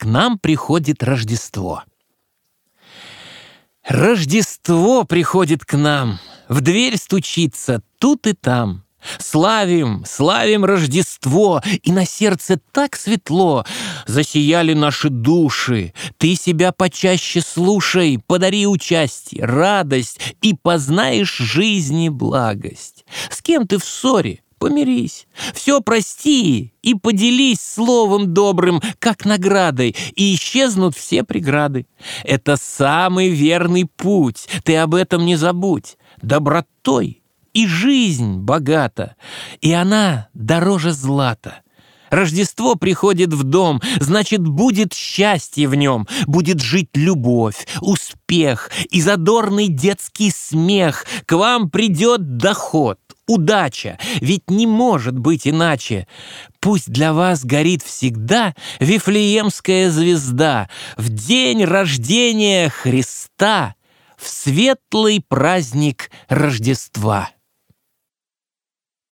к нам приходит Рождество. Рождество приходит к нам, в дверь стучится тут и там. Славим, славим Рождество, и на сердце так светло. Засияли наши души. Ты себя почаще слушай, подари участие, радость, и познаешь жизни благость. С кем ты в ссоре? Помирись, все прости и поделись словом добрым, как наградой, и исчезнут все преграды. Это самый верный путь, ты об этом не забудь. Добротой и жизнь богата, и она дороже злата. Рождество приходит в дом, значит, будет счастье в нем, будет жить любовь, успех и задорный детский смех. К вам придет доход, удача, ведь не может быть иначе. Пусть для вас горит всегда Вифлеемская звезда в день рождения Христа, в светлый праздник Рождества.